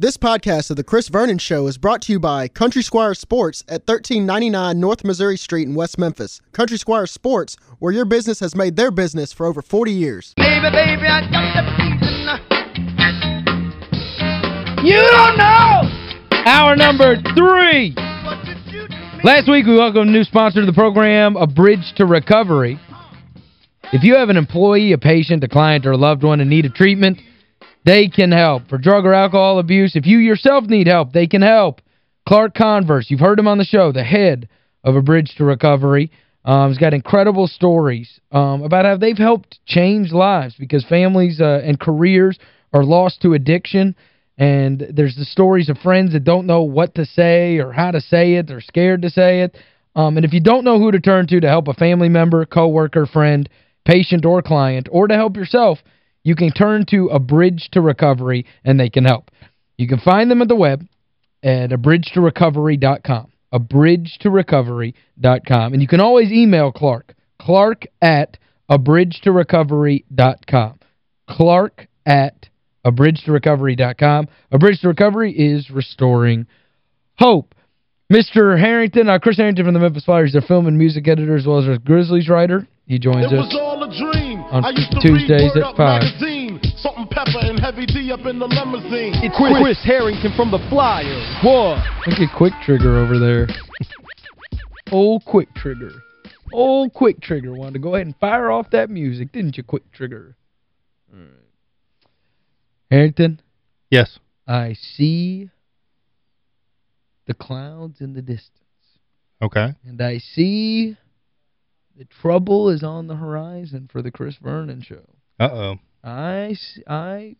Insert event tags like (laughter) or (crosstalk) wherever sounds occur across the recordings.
This podcast of The Chris Vernon Show is brought to you by Country Squire Sports at 1399 North Missouri Street in West Memphis. Country Squire Sports, where your business has made their business for over 40 years. Baby, baby, I got the You don't know! Hour number three. Last week, we welcomed a new sponsor to the program, A Bridge to Recovery. If you have an employee, a patient, a client, or a loved one in need of treatment, they can help. For drug or alcohol abuse, if you yourself need help, they can help. Clark Converse, you've heard him on the show, the head of A Bridge to Recovery. Um, he's got incredible stories um, about how they've helped change lives because families uh, and careers are lost to addiction. And there's the stories of friends that don't know what to say or how to say it. They're scared to say it. Um, and if you don't know who to turn to to help a family member, coworker, friend, patient, or client, or to help yourself – you can turn to A Bridge to Recovery, and they can help. You can find them at the web at abridgetorecovery.com. abridgetorecovery.com. And you can always email Clark. Clark at abridgetorecovery.com. Clark at abridgetorecovery.com. A Bridge to Recovery is restoring hope. Mr. Herrington, uh, Chris Herrington from the Memphis Flyers, their film and music editor as well as a Grizzlies writer. He joins us on Tuesdays at 5. Salt-N-Pepa and heavy D up in the limousine. It's Chris, Chris Herrington from the Flyers. What? Look at Quick Trigger over there. Old Quick Trigger. Old Quick Trigger wanted to go ahead and fire off that music, didn't you, Quick Trigger? All right. Herrington? Yes. I see the clouds in the distance. Okay. And I see the trouble is on the horizon for the Chris Vernon show. Uh-oh. I, I,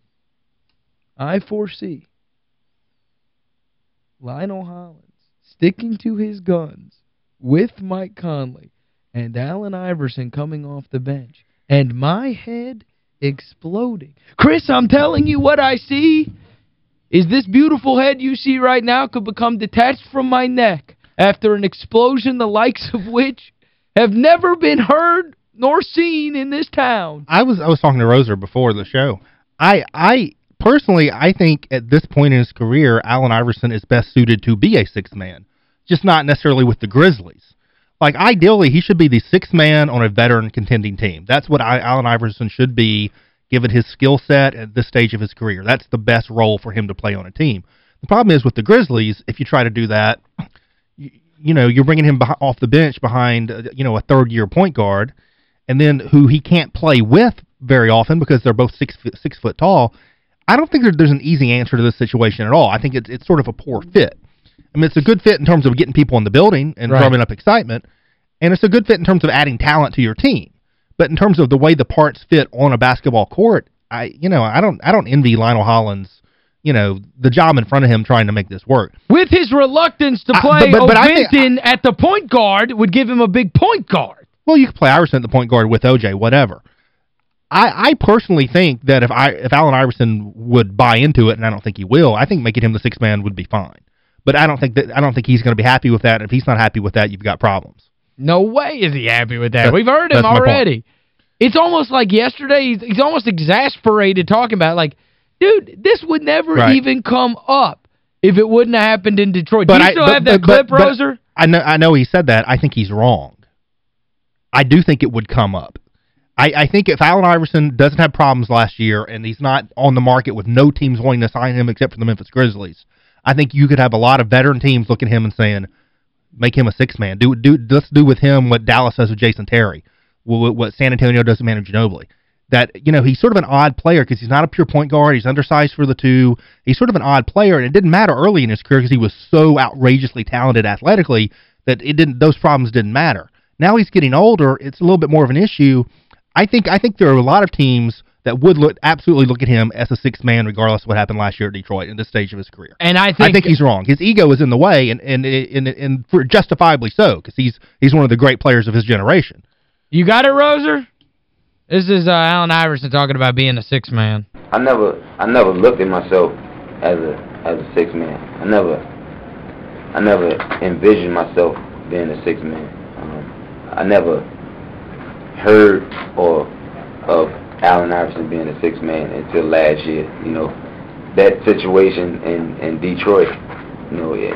I foresee Lionel Hollins sticking to his guns with Mike Conley and Allen Iverson coming off the bench and my head exploding. Chris, I'm telling you what I see is this beautiful head you see right now could become detached from my neck after an explosion the likes of which have never been heard nor seen in this town. I was I was talking to Roser before the show. I I personally I think at this point in his career Allen Iverson is best suited to be a sixth man, just not necessarily with the Grizzlies. Like ideally he should be the sixth man on a veteran contending team. That's what I, Allen Iverson should be given his skill set at this stage of his career. That's the best role for him to play on a team. The problem is with the Grizzlies, if you try to do that, (clears throat) you know, you're bringing him off the bench behind, uh, you know, a third-year point guard, and then who he can't play with very often because they're both six foot, six foot tall. I don't think there's an easy answer to this situation at all. I think it's it's sort of a poor fit. I mean, it's a good fit in terms of getting people in the building and right. drumming up excitement, and it's a good fit in terms of adding talent to your team. But in terms of the way the parts fit on a basketball court, I you know, I don't I don't envy Lionel Hollins you know, the job in front of him trying to make this work. With his reluctance to play I, but, but, but think, at the point guard would give him a big point guard. Well, you could play Iverson at the point guard with O.J., whatever. I, I personally think that if I if Allen Iverson would buy into it, and I don't think he will, I think making him the sixth man would be fine. But I don't think that I don't think he's going to be happy with that. And if he's not happy with that, you've got problems. No way is he happy with that. That's, We've heard him already. It's almost like yesterday, he's, he's almost exasperated talking about it. Like, Dude, this would never right. even come up if it wouldn't have happened in Detroit. But Do you I, still but, have that but, clip, but, Roser? I know, I know he said that. I think he's wrong. I do think it would come up. I, I think if Allen Iverson doesn't have problems last year and he's not on the market with no teams wanting to sign him except for the Memphis Grizzlies, I think you could have a lot of veteran teams looking at him and saying, make him a six-man. Do, do, let's do with him what Dallas does with Jason Terry, what San Antonio does with Manu Ginobili that, you know, he's sort of an odd player because he's not a pure point guard. He's undersized for the two. He's sort of an odd player, and it didn't matter early in his career because he was so outrageously talented athletically that it didn't those problems didn't matter. Now he's getting older. It's a little bit more of an issue. I think I think there are a lot of teams that would look absolutely look at him as a sixth man regardless of what happened last year at Detroit in this stage of his career. And I think I think he's wrong. His ego is in the way and and and, and for justifiably so because he's he's one of the great players of his generation. You got it, Roser? This is uh, Allen Iverson talking about being a six man. I never I never looked at myself as a as a six man. I never I never envisioned myself being a six man. Um, I never heard or of Allen Iverson being a six man until last year. You know, that situation in in Detroit, you know, it,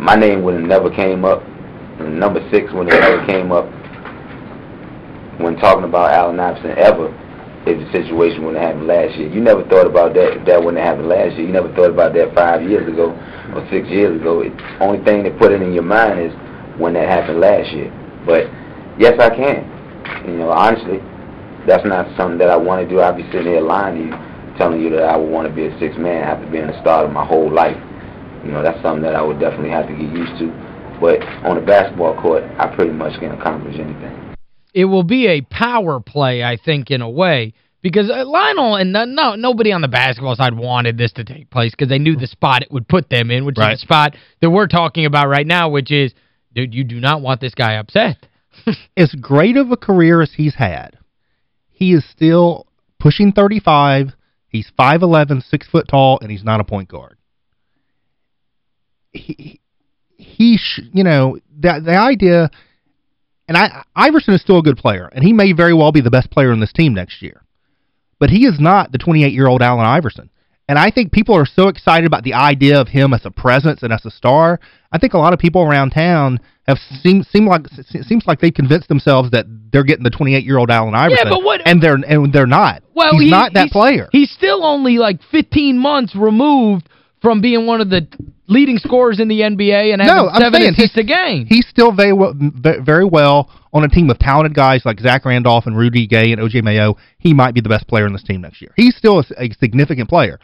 my name would have never came up. Number six would have never came up when talking about Allen Iverson ever if the situation wouldn't have happened last year. You never thought about that that wouldn't have happened last year. You never thought about that five years ago or six years ago. It, only thing that put it in your mind is when that happened last year. But yes, I can. You know, honestly, that's not something that I want to do. I'd be sitting here lying to you, telling you that I would want to be a six man after being a starter my whole life. You know, that's something that I would definitely have to get used to. But on the basketball court, I pretty much can accomplish anything. It will be a power play, I think, in a way. Because uh, Lionel and no, no nobody on the basketball side wanted this to take place because they knew the spot it would put them in, which right. is the spot that we're talking about right now, which is, dude, you do not want this guy upset. (laughs) as great of a career as he's had, he is still pushing 35. He's 5'11", 6 foot tall, and he's not a point guard. He, he you know, the, the idea, and I Iverson is still a good player, and he may very well be the best player in this team next year. But he is not the 28-year-old Allen Iverson. And I think people are so excited about the idea of him as a presence and as a star. I think a lot of people around town have seem seem like seems like they've convinced themselves that they're getting the 28-year-old Allen Iverson. Yeah, but what and they're and they're not. Well, he's he, not that he's, player. He's still only like 15 months removed from being one of the leading scorers in the NBA and having no, seven saying assists a game. He's still very well, very well on a team of talented guys like Zach Randolph and Rudy Gay and O.J. Mayo. He might be the best player in this team next year. He's still a, a significant player,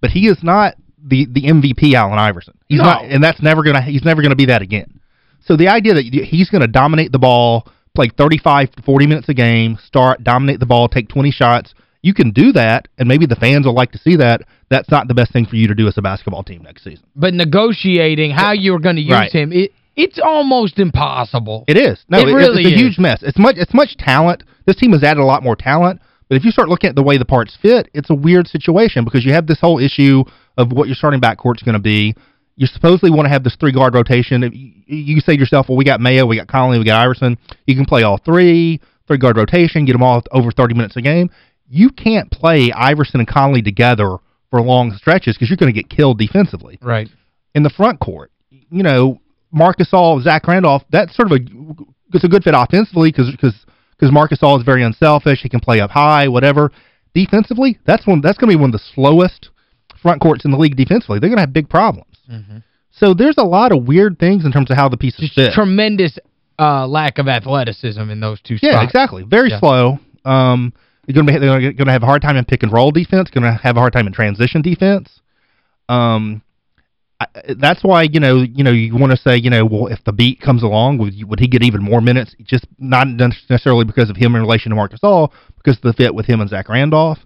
but he is not the the MVP Allen Iverson. He's no. not and that's never going to he's never going to be that again. So the idea that he's going to dominate the ball, play 35 to 40 minutes a game, start dominate the ball, take 20 shots, you can do that, and maybe the fans will like to see that. That's not the best thing for you to do as a basketball team next season. But negotiating how you're going to use right. him, it it's almost impossible. It is. No, it, it really it's a is. huge mess. It's much it's much talent. This team has added a lot more talent, but if you start looking at the way the parts fit, it's a weird situation because you have this whole issue of what your starting backcourt's going to be. You supposedly want to have this three-guard rotation. You, you say to yourself, well, we got Mayo, we got Conley, we got Iverson. You can play all three, three-guard rotation, get them all over 30 minutes a game. You can't play Iverson and Conley together for long stretches because you're going to get killed defensively. Right. In the front court, you know, Marc All, Zach Randolph, that's sort of a it's a good fit offensively because because because Marc Gasol is very unselfish. He can play up high, whatever. Defensively, that's one that's going to be one of the slowest front courts in the league defensively. They're going to have big problems. Mm -hmm. So there's a lot of weird things in terms of how the pieces Just fit. tremendous uh, lack of athleticism in those two spots. Yeah, exactly. Very yeah. slow. Um, they're going to be they're going to have a hard time in pick and roll defense. Going to have a hard time in transition defense. Um, I, that's why you know you know you want to say you know well if Thabeet comes along would would he get even more minutes? Just not necessarily because of him in relation to Marc Gasol, because the fit with him and Zach Randolph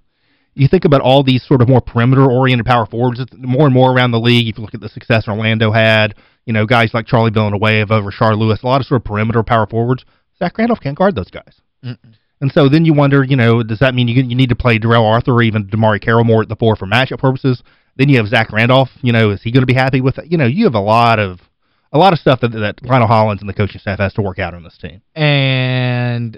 you think about all these sort of more perimeter-oriented power forwards, more and more around the league. If you look at the success Orlando had, you know, guys like Charlie Villanueva or Rashard Lewis, a lot of sort of perimeter power forwards. Zach Randolph can't guard those guys. Mm -mm. And so then you wonder, you know, does that mean you you need to play Darrell Arthur or even DeMarre Carroll more at the four for matchup purposes? Then you have Zach Randolph. You know, is he going to be happy with it? You know, you have a lot of a lot of stuff that, that Lionel Hollins and the coaching staff has to work out on this team. And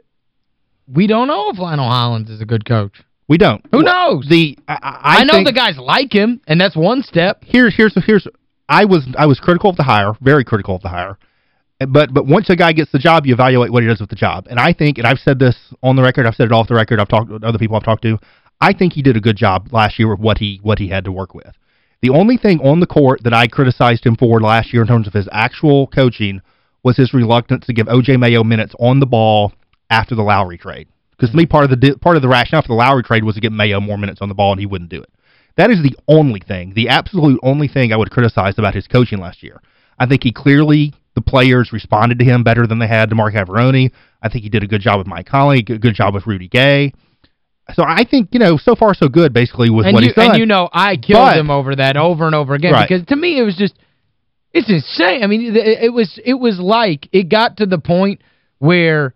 we don't know if Lionel Hollins is a good coach. We don't. Who knows? The I, I, I know the guys like him, and that's one step. Here's here's here's I was I was critical of the hire, very critical of the hire. But but once a guy gets the job, you evaluate what he does with the job. And I think, and I've said this on the record, I've said it off the record, I've talked to other people I've talked to, I think he did a good job last year with what he what he had to work with. The only thing on the court that I criticized him for last year in terms of his actual coaching was his reluctance to give O.J. Mayo minutes on the ball after the Lowry trade. Because to me, part of the part of the rationale for the Lowry trade was to get Mayo more minutes on the ball, and he wouldn't do it. That is the only thing, the absolute only thing I would criticize about his coaching last year. I think he clearly, the players responded to him better than they had to Marc Iavaroni. I think he did a good job with Mike Conley, a good job with Rudy Gay. So I think, you know, so far so good, basically, with and what you, he's done. And you know, I killed But, him over that over and over again Right. because to me it was just, it's insane. I mean, it, it was it was like, it got to the point where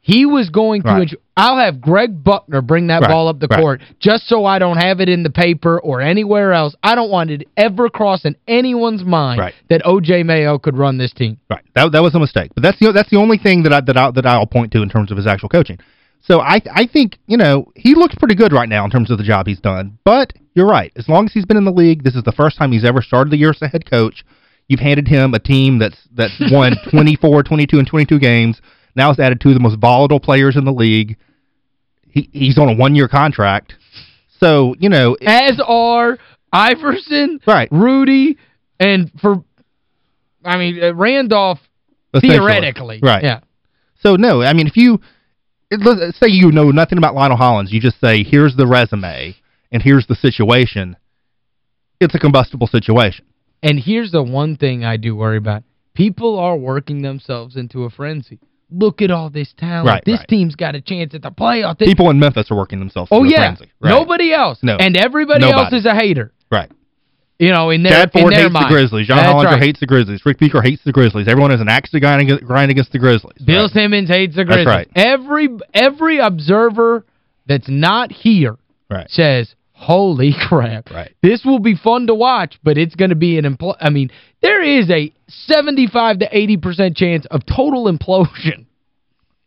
he was going to, Right. I'll have Greg Buckner bring that Right, ball up the right. court just so I don't have it in the paper or anywhere else. I don't want it ever crossing anyone's mind Right. that O.J. Mayo could run this team. Right. That that was a mistake. But that's the that's the only thing that I that I that I'll point to in terms of his actual coaching. So I I think, you know, he looks pretty good right now in terms of the job he's done. But you're right. As long as he's been in the league, this is the first time he's ever started the year as a head coach. You've handed him a team that's that's won (laughs) 24, 22, and 22 games. Now it's added two of the most volatile players in the league. He He's on a one-year contract. So, you know... As are Iverson, right. Rudy, and for, I mean, uh, Randolph, theoretically. Right. Yeah. So, no, I mean, if you... Let's say you know nothing about Lionel Hollins. You just say, here's the resume, and here's the situation. It's a combustible situation. And here's the one thing I do worry about. People are working themselves into a frenzy. Look at all this talent. Right, this right. team's got a chance at the playoff. This People in Memphis are working themselves Oh, yeah. frenzy. Right. Nobody else. No. And everybody else is a hater. Right. You know, in their, Chad in Ford hates mind. the Grizzlies. John That's Hollinger hates the Grizzlies. Ric Bucher hates the Grizzlies. Everyone has an axe to grind against, the Grizzlies. Bill. Simmons hates the Grizzlies. right. Every every observer that's not here Right. says, holy (laughs) crap. Right. This will be fun to watch, but it's going to be an impl I mean, there is a 75 to 80% chance of total implosion.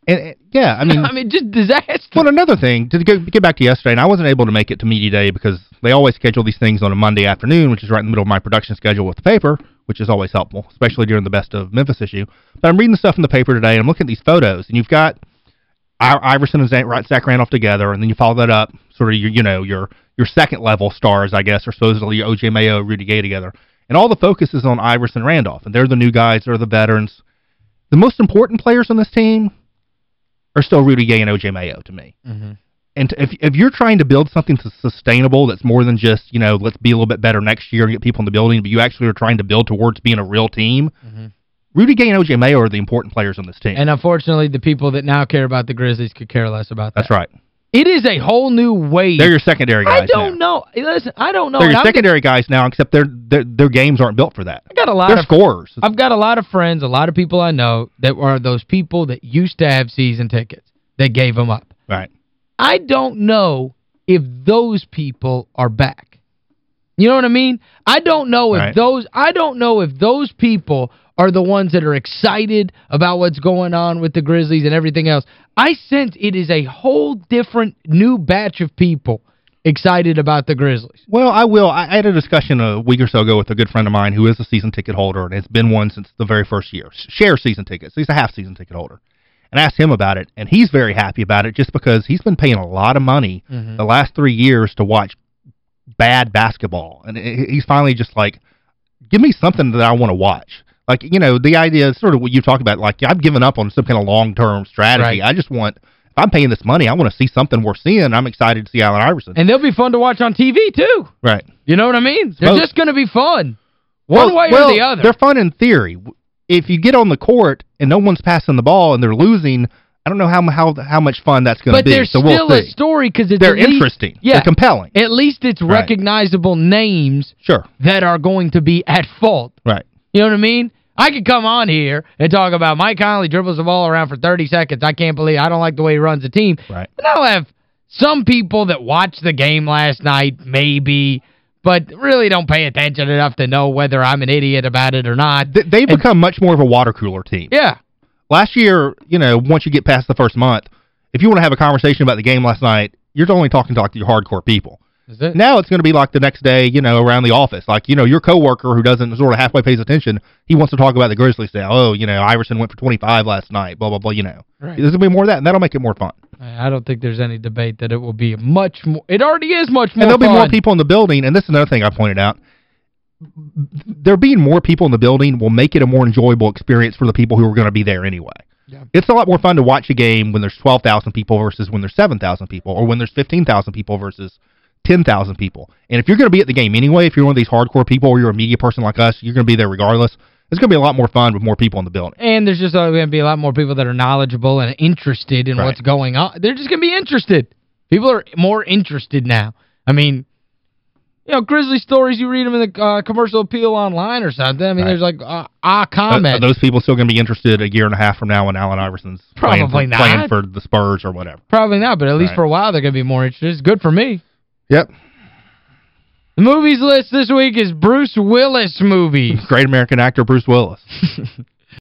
And, and- yeah, I mean... (laughs) I mean, just disaster. Well, another thing, to go, get back to yesterday, and I wasn't able to make it to media day because they always schedule these things on a Monday afternoon, which is right in the middle of my production schedule with the paper, which is always helpful, especially during the Best of Memphis issue. But I'm reading the stuff in the paper today, and I'm looking at these photos, and you've got Iverson and Zach Randolph together, and then you follow that up, sort of, your, you know, your your second-level stars, I guess, or supposedly O.J. Mayo, Rudy Gay together. And all the focus is on Iverson Randolph, and they're the new guys, they're the veterans. The most important players on this team are still Rudy Gay and O.J. Mayo to me. Mm-hmm. And if if you're trying to build something sustainable that's more than just, you know, let's be a little bit better next year and get people in the building, but you actually are trying to build towards being a real team, mm-hmm. Rudy Gay and O.J. Mayo are the important players on this team. And unfortunately, the people that now care about the Grizzlies could care less about that. That's right. It is a whole new wave. They're your secondary guys I don't now. know. Listen, I don't know. They're your secondary guys now, except their, their their games aren't built for that. I got a lot They're of scorers. I've got a lot of friends, a lot of people I know that are those people that used to have season tickets that gave them up. Right. I don't know if those people are back. You know what I mean? I don't know if Right. those I don't know if those people are the ones that are excited about what's going on with the Grizzlies and everything else. I sense it is a whole different new batch of people excited about the Grizzlies. Well, I will. I, had a discussion a week or so ago with a good friend of mine who is a season ticket holder and has been one since the very first year. Share season tickets. He's a half season ticket holder. And I asked him about it, and he's very happy about it just because he's been paying a lot of money mm-hmm. the last three years to watch bad basketball. And he's finally just like, give me something that I want to watch. Like, you know, the idea is sort of what you talk about, like, I've given up on some kind of long-term strategy. Right. I just want, if I'm paying this money, I want to see something worth seeing. I'm excited to see Allen Iverson. And they'll be fun to watch on TV too. right. You know what I mean? They're just going to be fun. One Well- way well, or the other. They're fun in theory. If you get on the court and no one's passing the ball and they're losing, I don't know how how how much fun that's going to be. But there's so we'll still a story because it's They're least- interesting. Yeah. They're compelling. At least it's Right. recognizable names Sure. that are going to be at fault. Right. You know what I mean? I could come on here and talk about Mike Conley dribbles the ball around for 30 seconds. I can't believe I don't like the way he runs the team. Right. And I'll have some people that watched the game last night, maybe, but really don't pay attention enough to know whether I'm an idiot about it or not. They've And- become much more of a water cooler team. Yeah. Last year, you know, once you get past the first month, if you want to have a conversation about the game last night, you're only talking to like your hardcore people. Is it? Now it's going to be like the next day, you know, around the office. Like, you know, your coworker who doesn't sort of halfway pays attention, he wants to talk about the Grizzlies now. Oh, you know, Iverson went for 25 last night, blah, blah, blah, you know. Right. There's going to be more of that, and that'll make it more fun. I don't think there's any debate that it will be much more. It already is much more and there'll be more people in the building, and this is another thing I pointed out. There being more people in the building will make it a more enjoyable experience for the people who are going to be there anyway. Yeah. It's a lot more fun to watch a game when there's 12,000 people versus when there's 7,000 people, or when there's 15,000 people versus 10,000 people. And if you're going to be at the game anyway, if you're one of these hardcore people or you're a media person like us, you're going to be there regardless. It's going to be a lot more fun with more people in the building. And there's just going to be a lot more people that are knowledgeable and interested in Right. what's going on. They're just going to be interested. People are more interested now. I mean, you know, Grizzly stories, you read them in the uh, commercial appeal online or something. I mean, Right. there's like uh, ah comment. Are those people still going to be interested a year and a half from now when Allen Iverson's playing for, Probably not. playing for the Spurs or whatever? Probably not, but at least Right. for a while they're going to be more interested. It's good for me. Yep. The movies list this week is Bruce Willis movies. Great American actor Bruce Willis. (laughs)